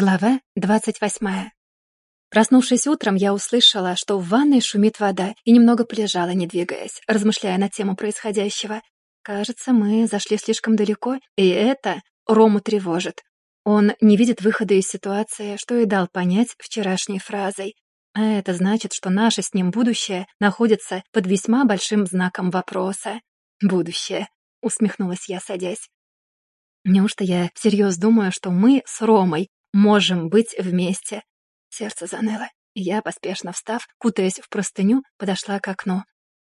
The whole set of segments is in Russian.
Глава двадцать восьмая. Проснувшись утром, я услышала, что в ванной шумит вода, и немного полежала, не двигаясь, размышляя на тему происходящего. Кажется, мы зашли слишком далеко, и это Рому тревожит. Он не видит выхода из ситуации, что и дал понять вчерашней фразой. А это значит, что наше с ним будущее находится под весьма большим знаком вопроса. «Будущее», — усмехнулась я, садясь. Неужто я всерьез думаю, что мы с Ромой можем быть вместе?» Сердце заныло. Я, поспешно встав, кутаясь в простыню, подошла к окну.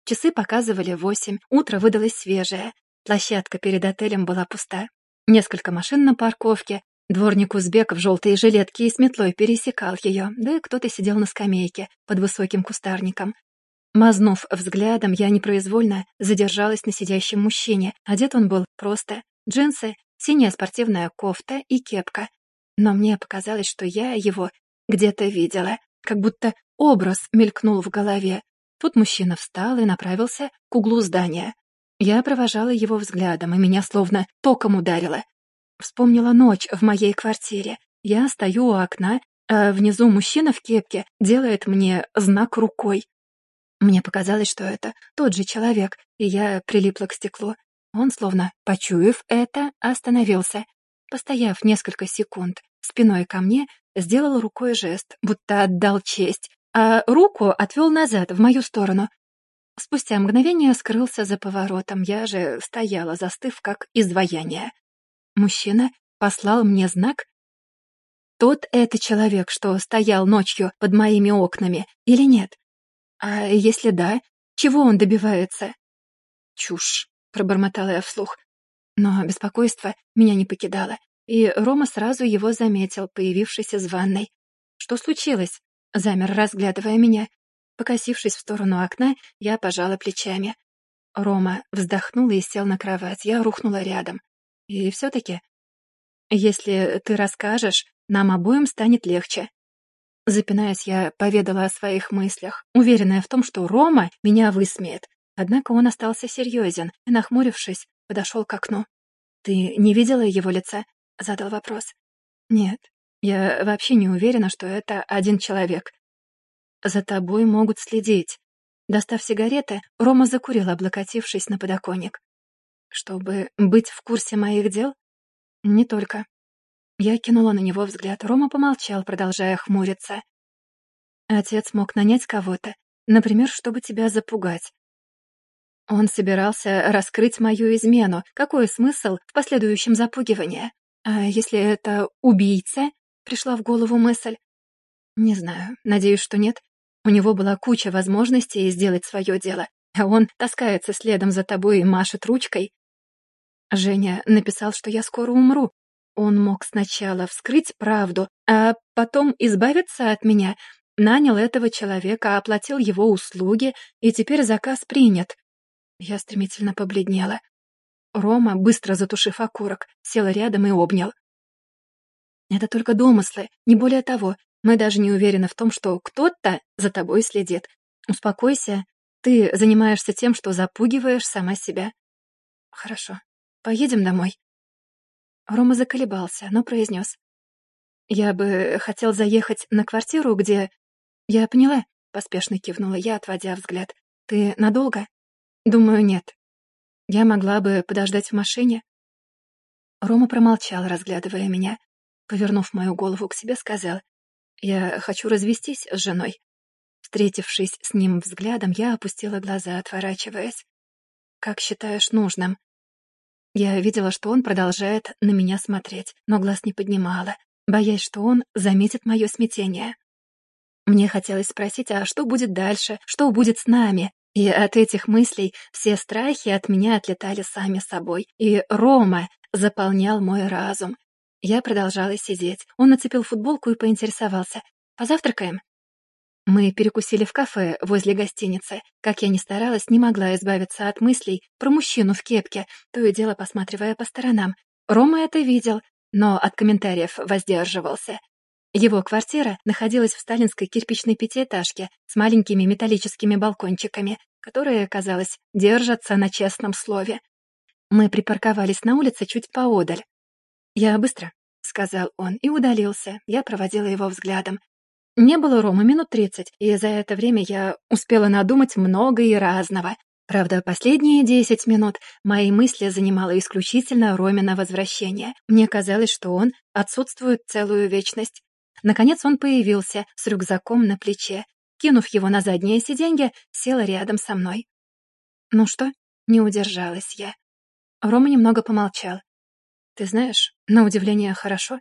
Часы показывали восемь, утро выдалось свежее. Площадка перед отелем была пуста. Несколько машин на парковке, Дворник-узбек в желтой жилетке и с метлой пересекал ее, да и кто-то сидел на скамейке под высоким кустарником. Мазнув взглядом, я непроизвольно задержалась на сидящем мужчине. Одет он был просто. Джинсы, синяя спортивная кофта и кепка. Но мне показалось, что я его где-то видела, как будто образ мелькнул в голове. Тут мужчина встал и направился к углу здания. Я провожала его взглядом, и меня словно током ударило. Вспомнила ночь в моей квартире. Я стою у окна, а внизу мужчина в кепке делает мне знак рукой. Мне показалось, что это тот же человек, и я прилипла к стеклу. Он, словно почуяв это, остановился. Постояв несколько секунд спиной ко мне, сделал рукой жест, будто отдал честь, а руку отвел назад, в мою сторону. Спустя мгновение скрылся за поворотом, я же стояла, застыв, как изваяние. Мужчина послал мне знак? Тот это человек, что стоял ночью под моими окнами, или нет? А если да, чего он добивается? Чушь, пробормотала я вслух. Но беспокойство меня не покидало, и Рома сразу его заметил, появившись из ванной. Что случилось? Замер, разглядывая меня. Покосившись в сторону окна, я пожала плечами. Рома вздохнул и сел на кровать. Я рухнула рядом. И все-таки, если ты расскажешь, нам обоим станет легче. Запинаясь, я поведала о своих мыслях, уверенная в том, что Рома меня высмеет. Однако он остался серьезен и, нахмурившись, подошел к окну. «Ты не видела его лица?» — задал вопрос. «Нет, я вообще не уверена, что это один человек. За тобой могут следить». Достав сигареты, Рома закурил, облокотившись на подоконник. Чтобы быть в курсе моих дел? Не только. Я кинула на него взгляд. Рома помолчал, продолжая хмуриться. Отец мог нанять кого-то, например, чтобы тебя запугать. Он собирался раскрыть мою измену. Какой смысл в последующем запугивании? А если это убийца? Пришла в голову мысль. Не знаю, надеюсь, что нет. У него была куча возможностей сделать свое дело, а он таскается следом за тобой и машет ручкой. Женя написал, что я скоро умру. Он мог сначала вскрыть правду, а потом избавиться от меня. Нанял этого человека, оплатил его услуги, и теперь заказ принят. Я стремительно побледнела. Рома, быстро затушив окурок, сел рядом и обнял. Это только домыслы, не более того. Мы даже не уверены в том, что кто-то за тобой следит. Успокойся. Ты занимаешься тем, что запугиваешь сама себя. Хорошо. Поедем домой?» Рома заколебался, но произнес. «Я бы хотел заехать на квартиру, где...» «Я поняла», — поспешно кивнула я, отводя взгляд. «Ты надолго?» «Думаю, нет. Я могла бы подождать в машине». Рома промолчал, разглядывая меня. Повернув мою голову к себе, сказал, «Я хочу развестись с женой». Встретившись с ним взглядом, я опустила глаза, отворачиваясь. «Как считаешь нужным?» Я видела, что он продолжает на меня смотреть, но глаз не поднимала, боясь, что он заметит мое смятение. Мне хотелось спросить, а что будет дальше, что будет с нами? И от этих мыслей все страхи от меня отлетали сами собой, и Рома заполнял мой разум. Я продолжала сидеть. Он нацепил футболку и поинтересовался. «Позавтракаем?» Мы перекусили в кафе возле гостиницы. Как я ни старалась, не могла избавиться от мыслей про мужчину в кепке, то и дело посматривая по сторонам. Рома это видел, но от комментариев воздерживался. Его квартира находилась в сталинской кирпичной пятиэтажке с маленькими металлическими балкончиками, которые, казалось, держатся на честном слове. Мы припарковались на улице чуть поодаль. «Я быстро», — сказал он и удалился. Я проводила его взглядом. Не было Ромы минут тридцать, и за это время я успела надумать много и разного. Правда, последние десять минут мои мысли занимало исключительно Ромина возвращение. Мне казалось, что он отсутствует целую вечность. Наконец он появился с рюкзаком на плече. Кинув его на заднее сиденье, села рядом со мной. «Ну что?» — не удержалась я. Рома немного помолчал. «Ты знаешь, на удивление хорошо».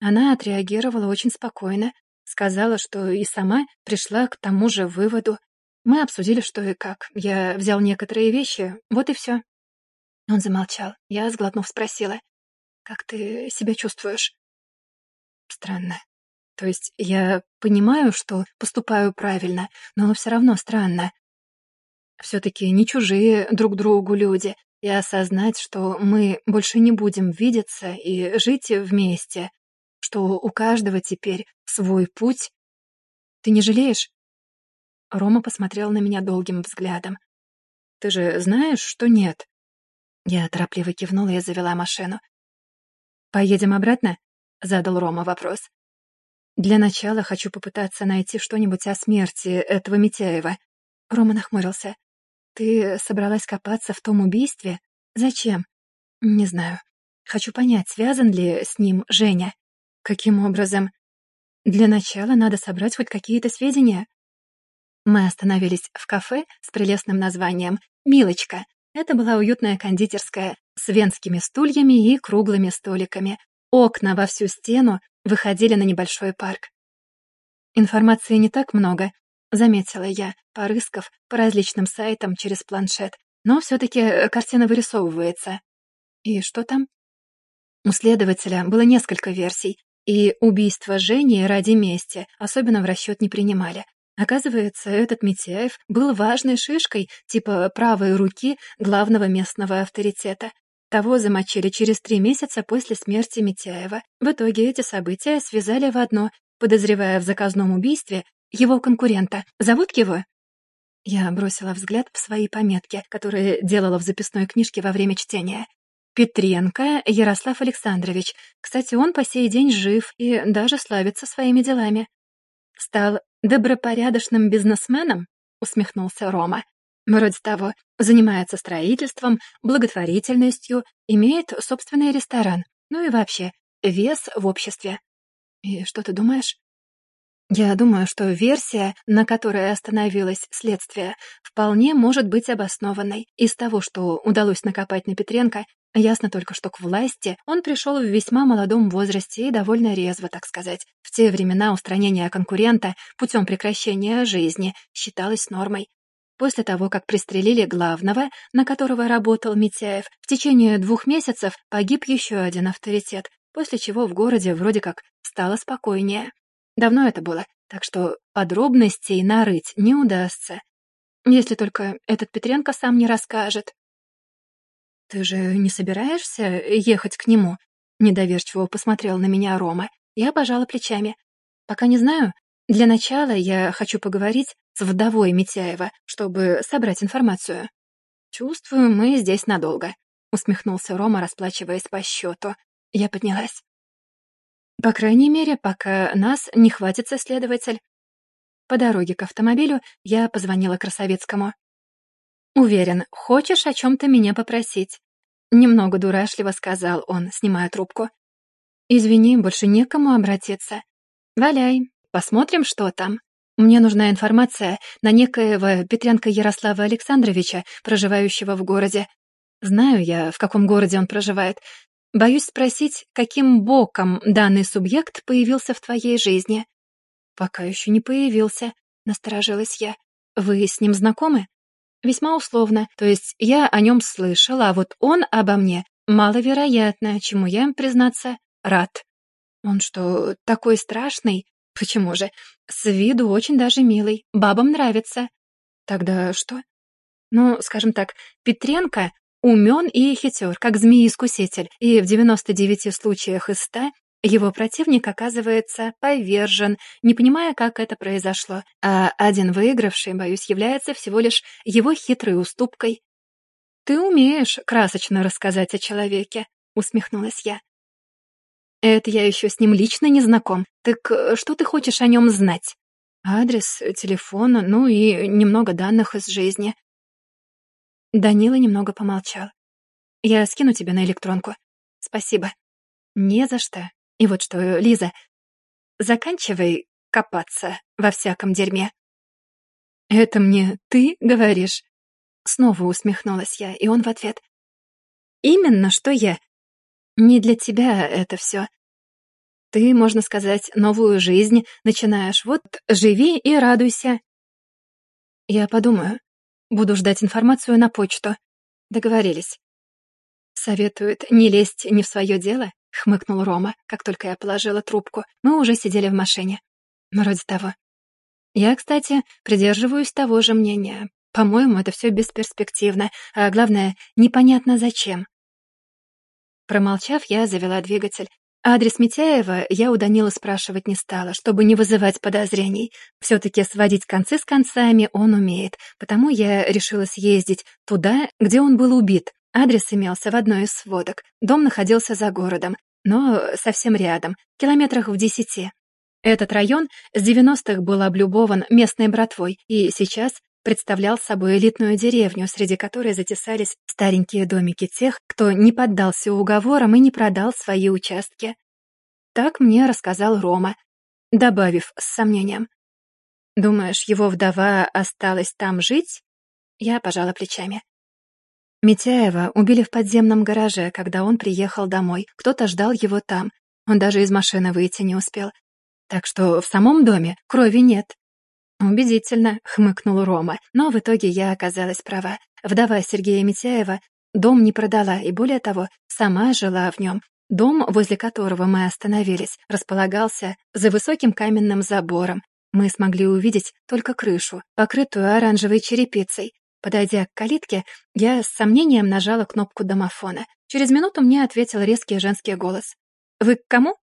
Она отреагировала очень спокойно, сказала, что и сама пришла к тому же выводу. Мы обсудили, что и как. Я взял некоторые вещи, вот и все. Он замолчал. Я, сглотнув, спросила, «Как ты себя чувствуешь?» «Странно. То есть я понимаю, что поступаю правильно, но все равно странно. Все-таки не чужие друг другу люди, и осознать, что мы больше не будем видеться и жить вместе, что у каждого теперь свой путь. Ты не жалеешь? Рома посмотрел на меня долгим взглядом. Ты же знаешь, что нет. Я торопливо кивнула и завела машину. «Поедем обратно?» — задал Рома вопрос. Для начала хочу попытаться найти что-нибудь о смерти этого Митяева. Рома нахмурился. Ты собралась копаться в том убийстве? Зачем? Не знаю. Хочу понять, связан ли с ним Женя. Каким образом? Для начала надо собрать хоть какие-то сведения. Мы остановились в кафе с прелестным названием «Милочка». Это была уютная кондитерская с венскими стульями и круглыми столиками. Окна во всю стену выходили на небольшой парк. «Информации не так много», — заметила я, порыскав по различным сайтам через планшет. «Но все-таки э, картина вырисовывается». «И что там?» У следователя было несколько версий, и убийство Жени ради мести особенно в расчет не принимали. Оказывается, этот Митяев был важной шишкой, типа правой руки главного местного авторитета. Того замочили через три месяца после смерти Митяева. В итоге эти события связали в одно, подозревая в заказном убийстве его конкурента. Зовут его? Я бросила взгляд в свои пометки, которые делала в записной книжке во время чтения. Петренко Ярослав Александрович. Кстати, он по сей день жив и даже славится своими делами. Стал добропорядочным бизнесменом? Усмехнулся Рома. Вроде того, занимается строительством, благотворительностью, имеет собственный ресторан. Ну и вообще, вес в обществе. И что ты думаешь? Я думаю, что версия, на которой остановилось следствие, вполне может быть обоснованной. Из того, что удалось накопать на Петренко, ясно только, что к власти он пришел в весьма молодом возрасте и довольно резво, так сказать. В те времена устранение конкурента путем прекращения жизни считалось нормой. После того, как пристрелили главного, на которого работал Митяев, в течение двух месяцев погиб еще один авторитет, после чего в городе вроде как стало спокойнее. Давно это было, так что подробностей нарыть не удастся. Если только этот Петренко сам не расскажет. «Ты же не собираешься ехать к нему?» Недоверчиво посмотрел на меня Рома. Я пожала плечами. «Пока не знаю. Для начала я хочу поговорить с вдовой Митяева, чтобы собрать информацию. «Чувствую, мы здесь надолго», — усмехнулся Рома, расплачиваясь по счету. Я поднялась. «По крайней мере, пока нас не хватится следователь». По дороге к автомобилю я позвонила Красовецкому. «Уверен, хочешь о чем-то меня попросить?» Немного дурашливо сказал он, снимая трубку. «Извини, больше некому обратиться. Валяй, посмотрим, что там». Мне нужна информация на некоего Петренко Ярослава Александровича, проживающего в городе. Знаю я, в каком городе он проживает. Боюсь спросить, каким боком данный субъект появился в твоей жизни. Пока еще не появился, насторожилась я. Вы с ним знакомы? Весьма условно, то есть я о нем слышала, а вот он обо мне маловероятно, чему я, признаться, рад. Он что, такой страшный? Почему же? С виду очень даже милый. Бабам нравится. Тогда что? Ну, скажем так, Петренко умен и хитер, как змеи-искуситель, и в 99 случаях из 100 его противник оказывается повержен, не понимая, как это произошло, а один выигравший, боюсь, является всего лишь его хитрой уступкой. «Ты умеешь красочно рассказать о человеке», — усмехнулась я. Это я еще с ним лично не знаком. Так э, что ты хочешь о нем знать? Адрес, телефон, ну и немного данных из жизни. Данила немного помолчал. Я скину тебе на электронку. Спасибо. Не за что. И вот что, Лиза, заканчивай копаться во всяком дерьме. Это мне ты говоришь? Снова усмехнулась я, и он в ответ. Именно что я. Не для тебя это все. Ты, можно сказать, новую жизнь начинаешь. Вот живи и радуйся. Я подумаю. Буду ждать информацию на почту. Договорились. Советует не лезть не в свое дело, хмыкнул Рома, как только я положила трубку. Мы уже сидели в машине. Вроде того. Я, кстати, придерживаюсь того же мнения. По-моему, это все бесперспективно, а главное, непонятно зачем. Промолчав, я завела двигатель. Адрес Митяева я у Данила спрашивать не стала, чтобы не вызывать подозрений. Все-таки сводить концы с концами он умеет, потому я решила съездить туда, где он был убит. Адрес имелся в одной из сводок. Дом находился за городом, но совсем рядом, километрах в десяти. Этот район с 90-х был облюбован местной братвой и сейчас представлял собой элитную деревню, среди которой затесались старенькие домики тех, кто не поддался уговорам и не продал свои участки. Так мне рассказал Рома, добавив с сомнением. «Думаешь, его вдова осталась там жить?» Я пожала плечами. Митяева убили в подземном гараже, когда он приехал домой. Кто-то ждал его там. Он даже из машины выйти не успел. Так что в самом доме крови нет. «Убедительно», — хмыкнул Рома, но в итоге я оказалась права. Вдова Сергея Митяева дом не продала и, более того, сама жила в нем. Дом, возле которого мы остановились, располагался за высоким каменным забором. Мы смогли увидеть только крышу, покрытую оранжевой черепицей. Подойдя к калитке, я с сомнением нажала кнопку домофона. Через минуту мне ответил резкий женский голос. «Вы к кому?»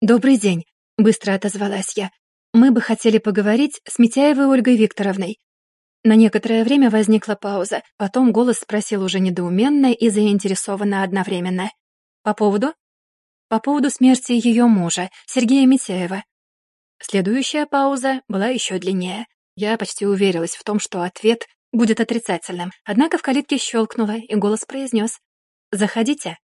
«Добрый день», — быстро отозвалась я. Мы бы хотели поговорить с Митяевой Ольгой Викторовной. На некоторое время возникла пауза, потом голос спросил уже недоуменно и заинтересованно одновременно. «По поводу?» «По поводу смерти ее мужа, Сергея Митяева». Следующая пауза была еще длиннее. Я почти уверилась в том, что ответ будет отрицательным, однако в калитке щелкнуло, и голос произнес «Заходите».